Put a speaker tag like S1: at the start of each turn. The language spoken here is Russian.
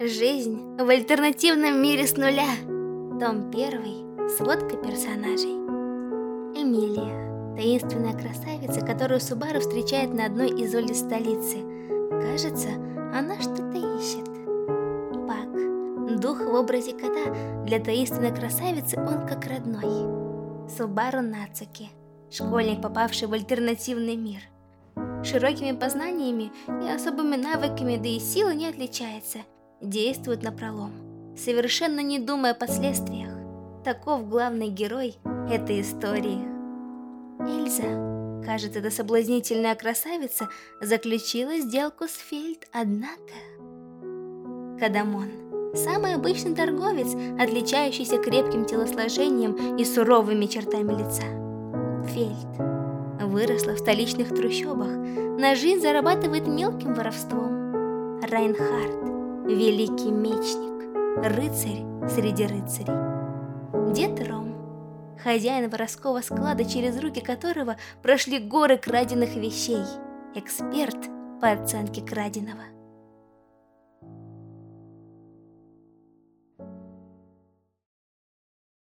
S1: Жизнь в альтернативном мире с нуля. Том 1. Сводка персонажей. Эмилия. Таинственная красавица, которую Субару встречает на одной из улиц столицы. Кажется, она что-то ищет. Пак. Дух в образе кота. Для таинственной красавицы он как родной. Субару Нацуки. Школьник, попавший в альтернативный мир. Широкими познаниями и особыми навыками, да и силы не отличается – действует на пролом, совершенно не думая о последствиях. Таков главный герой этой истории. Эльза, кажется, эта соблазнительная красавица, заключила сделку с Фельд, однако... Кадамон, самый обычный торговец, отличающийся крепким телосложением и суровыми чертами лица. Фельд выросла в столичных трущобах, на жизнь зарабатывает мелким воровством. Райнхард великий мечник, рыцарь среди рыцарей. Дед Ром, хозяин воровского склада, через руки которого прошли горы краденных вещей, эксперт по оценке краденого.